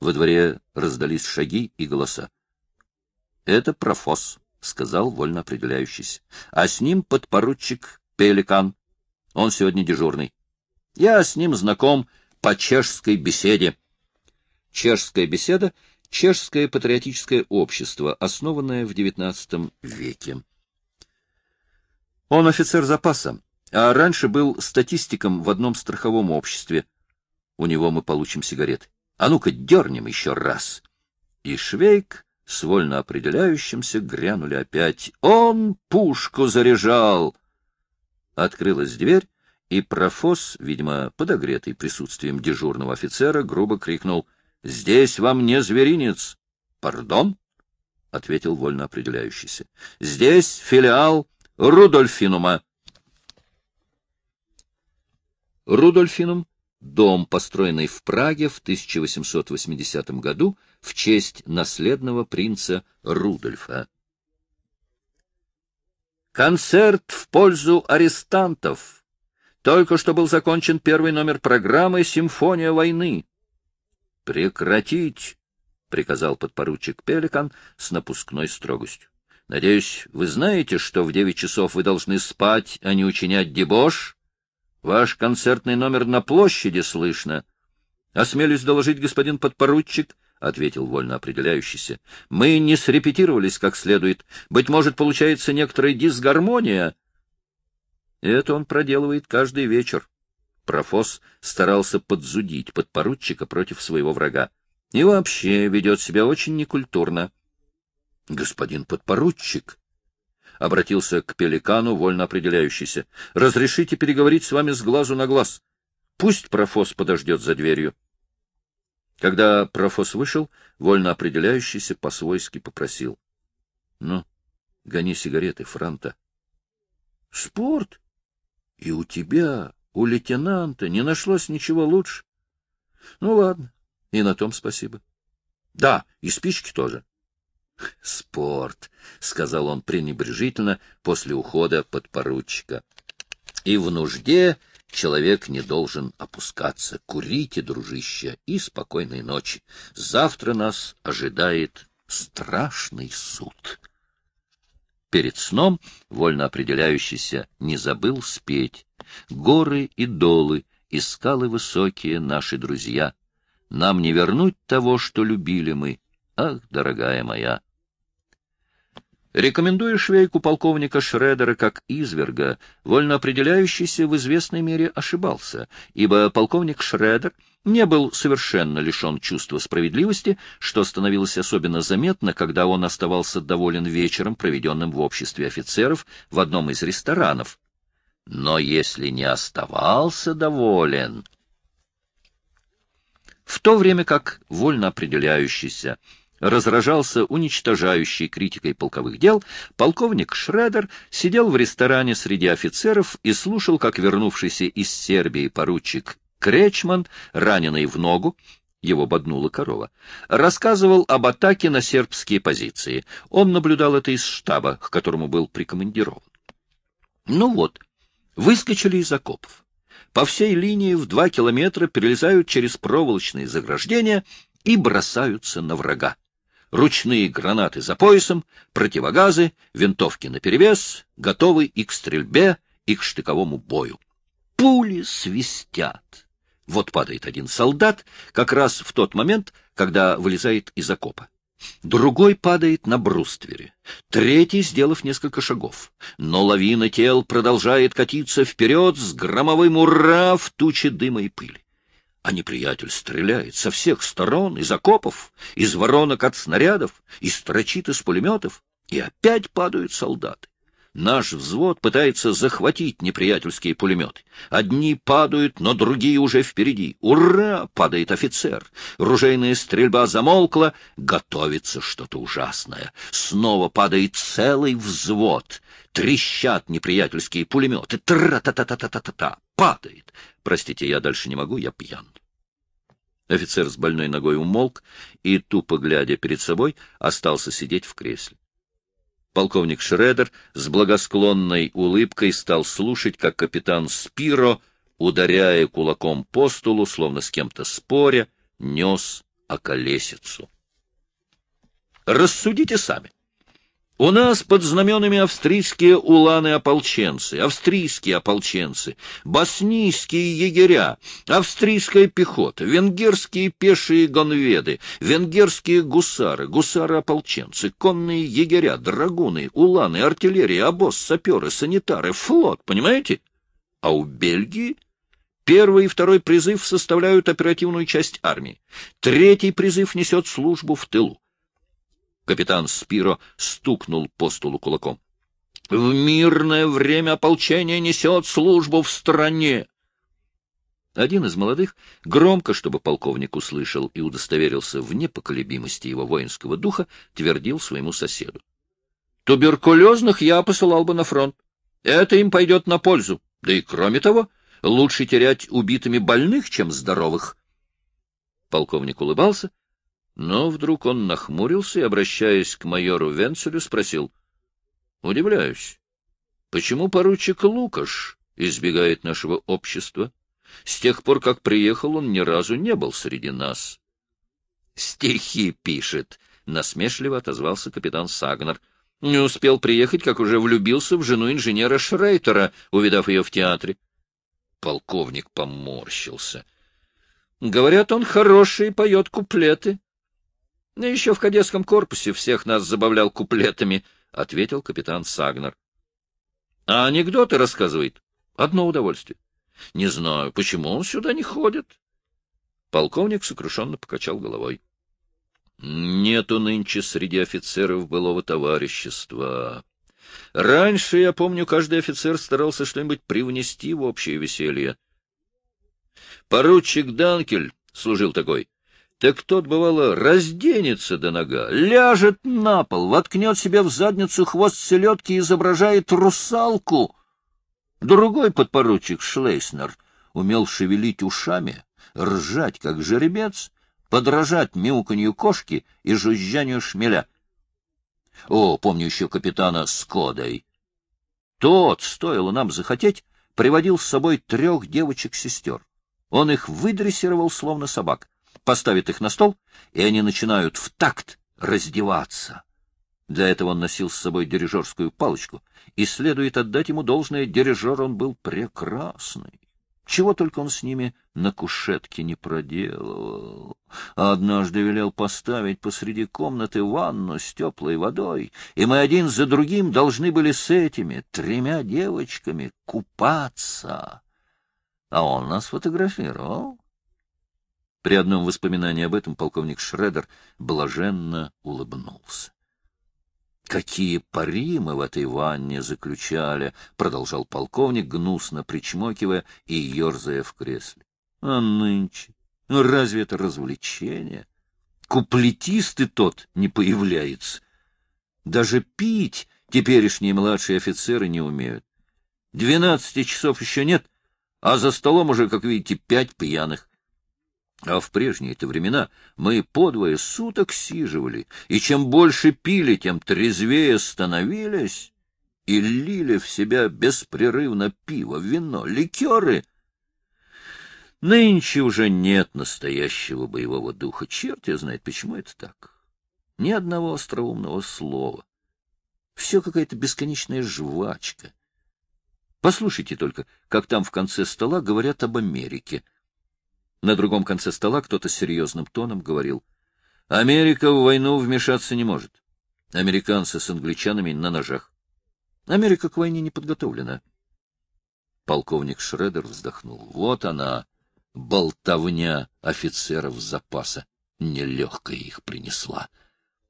Во дворе раздались шаги и голоса. — Это профос, — сказал вольно определяющийся. — А с ним подпоручик Пеликан. Он сегодня дежурный. Я с ним знаком по чешской беседе. Чешская беседа — чешское патриотическое общество, основанное в XIX веке. Он офицер запаса, а раньше был статистиком в одном страховом обществе. У него мы получим сигареты. А ну-ка, дернем еще раз. И Швейк с вольно определяющимся грянули опять. Он пушку заряжал! Открылась дверь, и профос, видимо, подогретый присутствием дежурного офицера, грубо крикнул «Здесь вам не зверинец!» «Пардон?» — ответил вольно определяющийся. «Здесь филиал Рудольфинума». Рудольфинум — дом, построенный в Праге в 1880 году в честь наследного принца Рудольфа. Концерт в пользу арестантов. Только что был закончен первый номер программы «Симфония войны». «Прекратить!» — приказал подпоручик Пеликан с напускной строгостью. «Надеюсь, вы знаете, что в девять часов вы должны спать, а не учинять дебош? Ваш концертный номер на площади слышно. Осмелюсь доложить, господин подпоручик, — ответил вольно определяющийся. — Мы не срепетировались как следует. Быть может, получается некоторая дисгармония, это он проделывает каждый вечер. Профос старался подзудить подпоручика против своего врага. И вообще ведет себя очень некультурно. — Господин подпоручик, — обратился к пеликану, вольно определяющийся, — разрешите переговорить с вами с глазу на глаз. Пусть профос подождет за дверью. Когда профос вышел, вольно определяющийся по-свойски попросил. — Ну, гони сигареты, Франта. — Спорт? И у тебя, у лейтенанта, не нашлось ничего лучше. Ну, ладно, и на том спасибо. Да, и спички тоже. Спорт, — сказал он пренебрежительно после ухода подпоручика. И в нужде человек не должен опускаться. Курите, дружище, и спокойной ночи. Завтра нас ожидает страшный суд. Перед сном вольно определяющийся не забыл спеть. Горы и долы, и скалы высокие наши друзья. Нам не вернуть того, что любили мы. Ах, дорогая моя! Рекомендую швейку полковника Шредера как изверга, вольно определяющийся в известной мере ошибался, ибо полковник Шредер не был совершенно лишен чувства справедливости, что становилось особенно заметно, когда он оставался доволен вечером, проведенным в обществе офицеров в одном из ресторанов. Но если не оставался доволен... В то время как вольно определяющийся разражался уничтожающей критикой полковых дел, полковник Шредер сидел в ресторане среди офицеров и слушал, как вернувшийся из Сербии поручик Кречман, раненый в ногу, его боднула корова, рассказывал об атаке на сербские позиции. Он наблюдал это из штаба, к которому был прикомандирован. Ну вот, выскочили из окопов. По всей линии в два километра перелезают через проволочные заграждения и бросаются на врага. Ручные гранаты за поясом, противогазы, винтовки наперевес, готовы и к стрельбе, и к штыковому бою. Пули свистят. Вот падает один солдат, как раз в тот момент, когда вылезает из окопа. Другой падает на бруствере, третий, сделав несколько шагов. Но лавина тел продолжает катиться вперед с громовым «Ура!» в туче дыма и пыли. А неприятель стреляет со всех сторон, из окопов, из воронок от снарядов, и строчит из пулеметов, и опять падают солдаты. Наш взвод пытается захватить неприятельские пулеметы. Одни падают, но другие уже впереди. Ура! Падает офицер. Ружейная стрельба замолкла. Готовится что-то ужасное. Снова падает целый взвод. Трещат неприятельские пулеметы. Тра-та-та-та-та-та-та. Падает. Простите, я дальше не могу, я пьян. Офицер с больной ногой умолк и, тупо глядя перед собой, остался сидеть в кресле. Полковник Шредер с благосклонной улыбкой стал слушать, как капитан Спиро, ударяя кулаком по столу, словно с кем-то споря, нес околесицу. Рассудите сами. У нас под знаменами австрийские уланы-ополченцы, австрийские ополченцы, боснийские егеря, австрийская пехота, венгерские пешие гонведы, венгерские гусары, гусары-ополченцы, конные егеря, драгуны, уланы, артиллерия, обоз, саперы, санитары, флот, понимаете? А у Бельгии первый и второй призыв составляют оперативную часть армии, третий призыв несет службу в тылу. Капитан Спиро стукнул по столу кулаком. — В мирное время ополчение несет службу в стране. Один из молодых, громко, чтобы полковник услышал и удостоверился в непоколебимости его воинского духа, твердил своему соседу. — Туберкулезных я посылал бы на фронт. Это им пойдет на пользу. Да и кроме того, лучше терять убитыми больных, чем здоровых. Полковник улыбался но вдруг он нахмурился и, обращаясь к майору Венцелю, спросил. — Удивляюсь. Почему поручик Лукаш избегает нашего общества? С тех пор, как приехал, он ни разу не был среди нас. — Стихи пишет, — насмешливо отозвался капитан Сагнер. Не успел приехать, как уже влюбился в жену инженера Шрейтера, увидав ее в театре. Полковник поморщился. — Говорят, он хороший, поет куплеты. — Еще в кадетском корпусе всех нас забавлял куплетами, — ответил капитан Сагнер. — А анекдоты рассказывает? Одно удовольствие. — Не знаю, почему он сюда не ходит. Полковник сокрушенно покачал головой. — Нету нынче среди офицеров былого товарищества. Раньше, я помню, каждый офицер старался что-нибудь привнести в общее веселье. Поручик Данкель служил такой — так тот, бывало, разденется до нога, ляжет на пол, воткнет себе в задницу хвост селедки и изображает русалку. Другой подпоручик Шлейснер умел шевелить ушами, ржать, как жеребец, подражать мяуканью кошки и жужжанию шмеля. О, помню еще капитана Скодой. Тот, стоило нам захотеть, приводил с собой трех девочек-сестер. Он их выдрессировал, словно собак поставит их на стол, и они начинают в такт раздеваться. Для этого он носил с собой дирижерскую палочку, и следует отдать ему должное, дирижер он был прекрасный. Чего только он с ними на кушетке не проделывал. Однажды велел поставить посреди комнаты ванну с теплой водой, и мы один за другим должны были с этими тремя девочками купаться. А он нас фотографировал. При одном воспоминании об этом полковник Шредер блаженно улыбнулся. «Какие пари мы в этой ванне заключали!» — продолжал полковник, гнусно причмокивая и ерзая в кресле. «А нынче? Разве это развлечение? Куплетисты тот не появляется. Даже пить теперешние младшие офицеры не умеют. Двенадцати часов еще нет, а за столом уже, как видите, пять пьяных. А в прежние-то времена мы по двое суток сиживали, и чем больше пили, тем трезвее становились и лили в себя беспрерывно пиво, вино, ликеры. Нынче уже нет настоящего боевого духа. Черт я знает, почему это так. Ни одного остроумного слова. Все какая-то бесконечная жвачка. Послушайте только, как там в конце стола говорят об Америке — на другом конце стола кто-то серьезным тоном говорил. Америка в войну вмешаться не может. Американцы с англичанами на ножах. Америка к войне не подготовлена. Полковник Шредер вздохнул. Вот она, болтовня офицеров запаса. Нелегкая их принесла.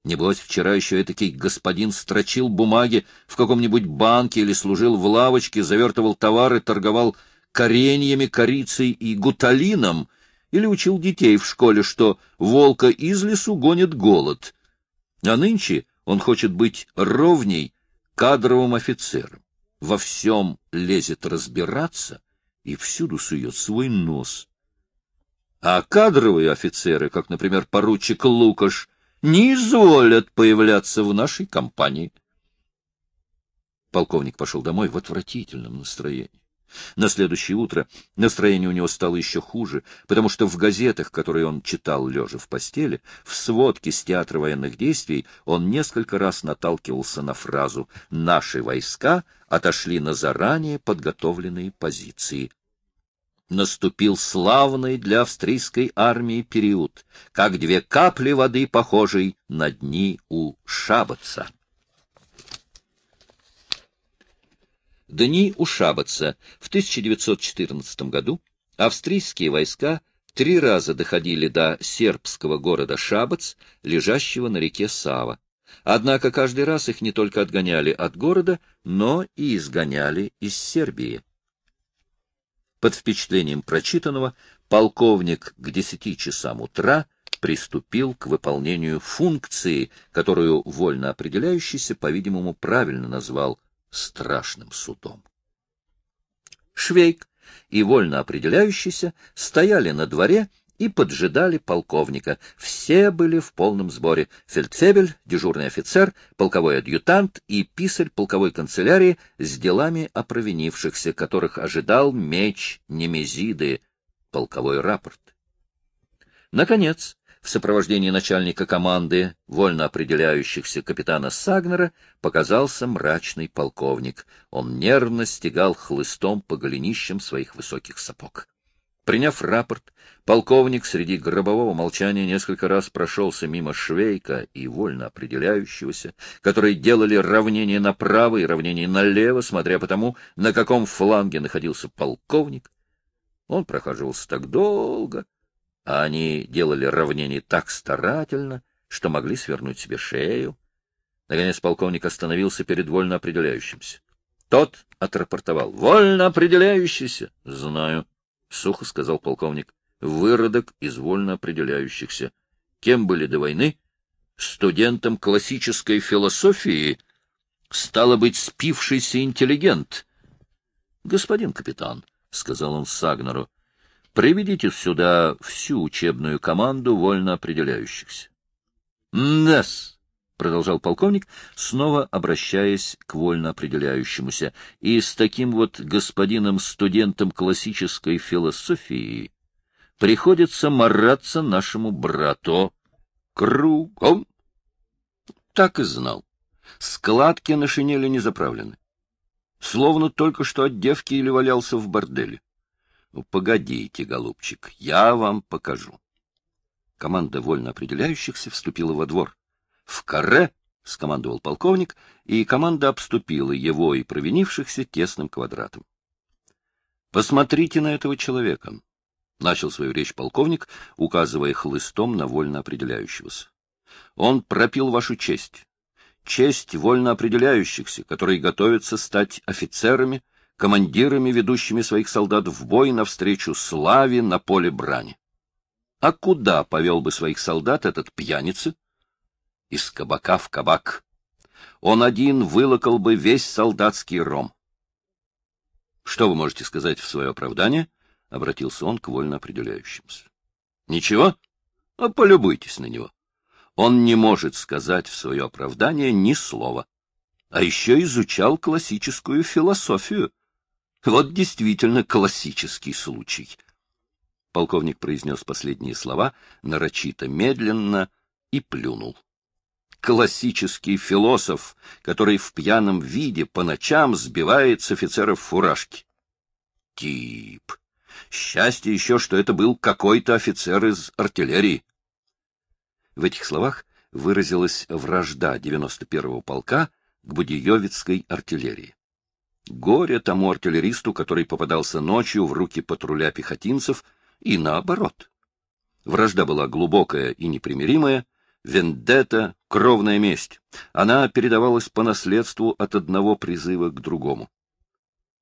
Небось, вчера еще этакий господин строчил бумаги в каком-нибудь банке или служил в лавочке, завертывал товары, торговал кореньями, корицей и гуталином, или учил детей в школе, что волка из лесу гонит голод. А нынче он хочет быть ровней кадровым офицером. Во всем лезет разбираться и всюду сует свой нос. А кадровые офицеры, как, например, поручик Лукаш, не изволят появляться в нашей компании. Полковник пошел домой в отвратительном настроении. На следующее утро настроение у него стало еще хуже, потому что в газетах, которые он читал лежа в постели, в сводке с театра военных действий он несколько раз наталкивался на фразу «Наши войска отошли на заранее подготовленные позиции». Наступил славный для австрийской армии период, как две капли воды, похожей на дни у Шабаца. Дни у Шабаца. В 1914 году австрийские войска три раза доходили до сербского города Шабац, лежащего на реке Сава. Однако каждый раз их не только отгоняли от города, но и изгоняли из Сербии. Под впечатлением прочитанного полковник к десяти часам утра приступил к выполнению функции, которую вольно определяющийся, по-видимому, правильно назвал страшным судом. Швейк и вольно определяющийся стояли на дворе и поджидали полковника. Все были в полном сборе. Фельдфебель, дежурный офицер, полковой адъютант и писарь полковой канцелярии с делами о провинившихся, которых ожидал меч Немезиды, полковой рапорт. Наконец, в сопровождении начальника команды, вольно определяющихся капитана Сагнера, показался мрачный полковник. Он нервно стегал хлыстом по голенищам своих высоких сапог. Приняв рапорт, полковник среди гробового молчания несколько раз прошелся мимо Швейка и вольно определяющегося, которые делали равнение направо и равнение налево, смотря по тому, на каком фланге находился полковник. Он прохаживался так долго, а они делали равнение так старательно, что могли свернуть себе шею. Наконец полковник остановился перед вольно определяющимся. Тот отрапортовал. — Вольно определяющийся. — Знаю. — сухо сказал полковник. — Выродок из вольно определяющихся. Кем были до войны? Студентом классической философии. Стало быть, спившийся интеллигент. — Господин капитан, — сказал он Сагнеру, — приведите сюда всю учебную команду вольно определяющихся. — Нас! продолжал полковник, снова обращаясь к вольно определяющемуся, и с таким вот господином-студентом классической философии приходится мараться нашему брату кругом. Так и знал. Складки на шинели не заправлены. Словно только что от девки или валялся в борделе. Погодите, голубчик, я вам покажу. Команда вольно определяющихся вступила во двор. В каре скомандовал полковник, и команда обступила его и провинившихся тесным квадратом. Посмотрите на этого человека, начал свою речь полковник, указывая хлыстом на вольно определяющегося. Он пропил вашу честь, честь вольно определяющихся, которые готовятся стать офицерами, командирами, ведущими своих солдат в бой навстречу славе на поле брани. А куда повел бы своих солдат этот пьяница? из кабака в кабак. Он один вылокал бы весь солдатский ром. — Что вы можете сказать в свое оправдание? — обратился он к вольно определяющимся. — Ничего? А полюбуйтесь на него. Он не может сказать в свое оправдание ни слова. А еще изучал классическую философию. Вот действительно классический случай. Полковник произнес последние слова нарочито медленно и плюнул классический философ, который в пьяном виде по ночам сбивает с офицеров фуражки. Тип. Счастье еще, что это был какой-то офицер из артиллерии. В этих словах выразилась вражда 91-го полка к Будиевицкой артиллерии. Горе тому артиллеристу, который попадался ночью в руки патруля пехотинцев, и наоборот. Вражда была глубокая и непримиримая, Вендетта — кровная месть. Она передавалась по наследству от одного призыва к другому.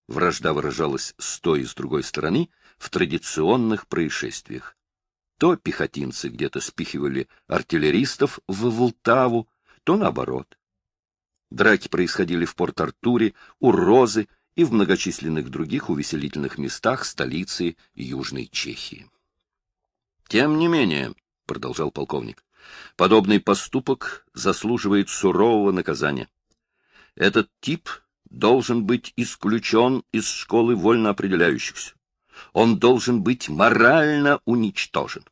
Вражда выражалась с той и с другой стороны в традиционных происшествиях. То пехотинцы где-то спихивали артиллеристов в Волтаву, то наоборот. Драки происходили в Порт-Артуре, у Розы и в многочисленных других увеселительных местах столицы Южной Чехии. — Тем не менее, — продолжал полковник, Подобный поступок заслуживает сурового наказания. Этот тип должен быть исключен из школы вольно определяющихся. Он должен быть морально уничтожен.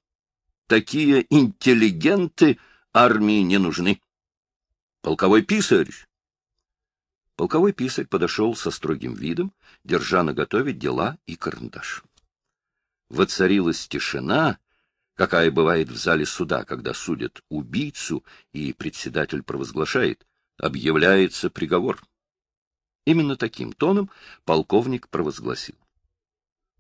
Такие интеллигенты армии не нужны. Полковой писарь! Полковой писарь подошел со строгим видом, держа наготове дела и карандаш. Воцарилась тишина, какая бывает в зале суда, когда судят убийцу, и председатель провозглашает «объявляется приговор». Именно таким тоном полковник провозгласил.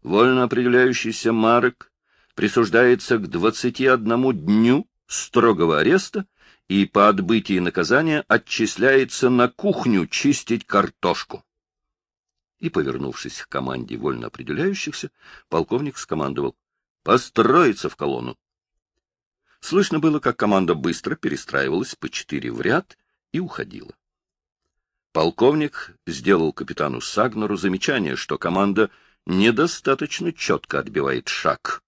Вольно определяющийся Марок присуждается к 21 дню строгого ареста и по отбытии наказания отчисляется на кухню чистить картошку. И, повернувшись к команде вольно определяющихся, полковник скомандовал «Построиться в колонну». Слышно было, как команда быстро перестраивалась по четыре в ряд и уходила. Полковник сделал капитану Сагнеру замечание, что команда недостаточно четко отбивает шаг,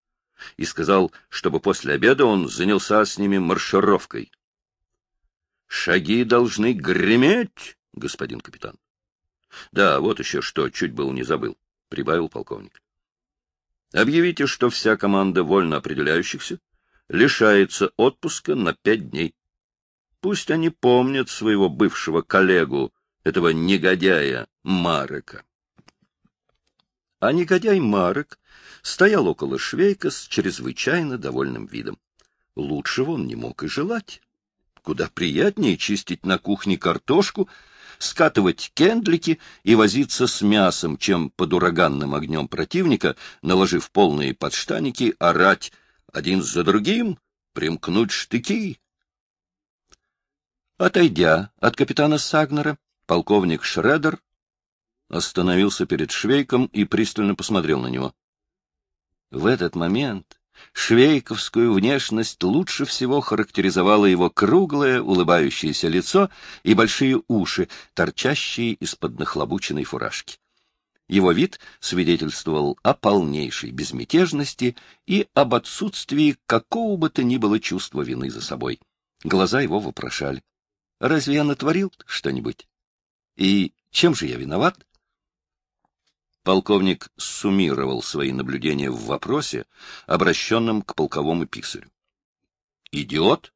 и сказал, чтобы после обеда он занялся с ними маршировкой. — Шаги должны греметь, господин капитан. — Да, вот еще что, чуть был не забыл, — прибавил полковник. — Объявите, что вся команда вольно определяющихся лишается отпуска на пять дней. Пусть они помнят своего бывшего коллегу, этого негодяя Марека. А негодяй Марек стоял около швейка с чрезвычайно довольным видом. Лучшего он не мог и желать. Куда приятнее чистить на кухне картошку, скатывать кендлики и возиться с мясом, чем под ураганным огнем противника, наложив полные подштаники, орать один за другим, примкнуть штыки. Отойдя от капитана Сагнера, полковник Шредер остановился перед Швейком и пристально посмотрел на него. В этот момент швейковскую внешность лучше всего характеризовало его круглое, улыбающееся лицо и большие уши, торчащие из-под нахлобученной фуражки. Его вид свидетельствовал о полнейшей безмятежности и об отсутствии какого бы то ни было чувства вины за собой. Глаза его вопрошали. «Разве я натворил что-нибудь? И чем же я виноват?» Полковник суммировал свои наблюдения в вопросе, обращенном к полковому писарю. «Идиот?»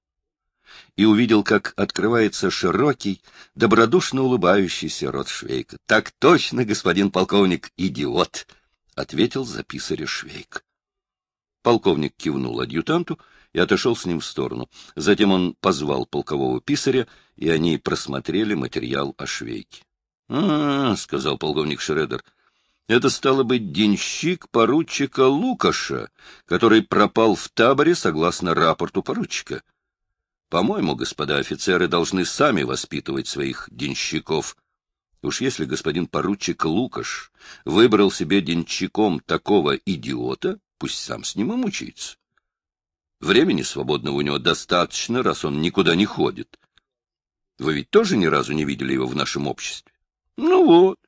и увидел, как открывается широкий, добродушно улыбающийся рот Швейка. — Так точно, господин полковник, идиот! — ответил за писаря Швейк. Полковник кивнул адъютанту и отошел с ним в сторону. Затем он позвал полкового писаря, и они просмотрели материал о Швейке. — А, — сказал полковник Шредер, — это стало быть денщик поручика Лукаша, который пропал в таборе согласно рапорту поручика. По-моему, господа офицеры должны сами воспитывать своих денщиков. Уж если господин поручик Лукаш выбрал себе денщиком такого идиота, пусть сам с ним и мучается. Времени свободного у него достаточно, раз он никуда не ходит. Вы ведь тоже ни разу не видели его в нашем обществе? Ну вот.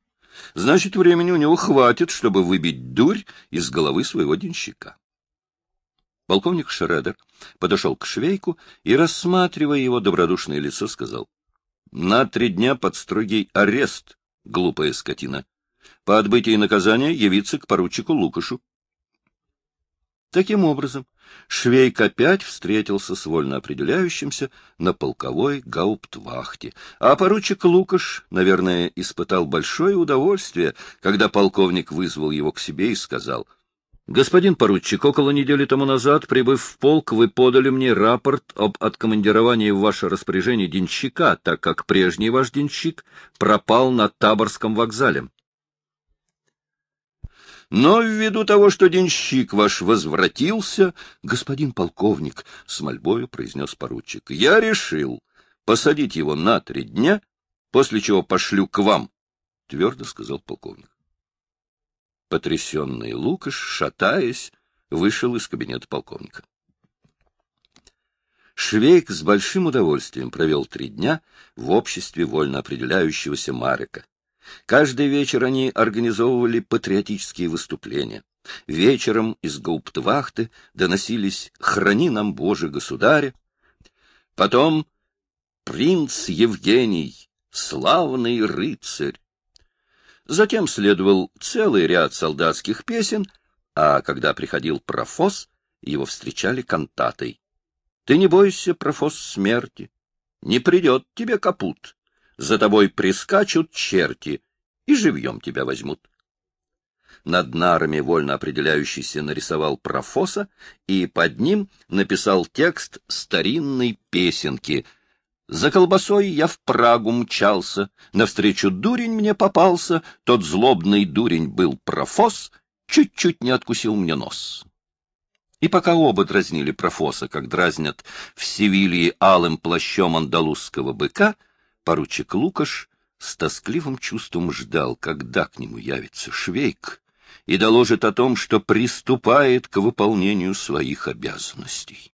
Значит, времени у него хватит, чтобы выбить дурь из головы своего денщика. Полковник Шредер подошел к швейку и, рассматривая его добродушное лицо, сказал, — На три дня под строгий арест, глупая скотина. По отбытии наказания явиться к поручику Лукашу. Таким образом, Швейк опять встретился с вольно определяющимся на полковой гауптвахте, а поручик Лукаш, наверное, испытал большое удовольствие, когда полковник вызвал его к себе и сказал — Господин поручик, около недели тому назад, прибыв в полк, вы подали мне рапорт об откомандировании в ваше распоряжение денщика, так как прежний ваш денщик пропал на Таборском вокзале. Но ввиду того, что денщик ваш возвратился, господин полковник, — с мольбою произнес поручик, — я решил посадить его на три дня, после чего пошлю к вам, — твердо сказал полковник. Потрясенный Лукаш, шатаясь, вышел из кабинета полковника. Швейк с большим удовольствием провел три дня в обществе вольно определяющегося Марека. Каждый вечер они организовывали патриотические выступления. Вечером из гауптвахты доносились «Храни нам, Боже, государя». Потом «Принц Евгений, славный рыцарь». Затем следовал целый ряд солдатских песен, а когда приходил профос, его встречали кантатой. Ты не бойся, профос, смерти, не придет тебе капут, за тобой прискачут черти и живьем тебя возьмут. Над нарами вольно определяющийся нарисовал профоса и под ним написал текст старинной песенки — за колбасой я в Прагу мчался, навстречу дурень мне попался, тот злобный дурень был профос, чуть-чуть не откусил мне нос. И пока оба дразнили профоса, как дразнят в Севилье алым плащом андалузского быка, поручик Лукаш с тоскливым чувством ждал, когда к нему явится Швейк и доложит о том, что приступает к выполнению своих обязанностей.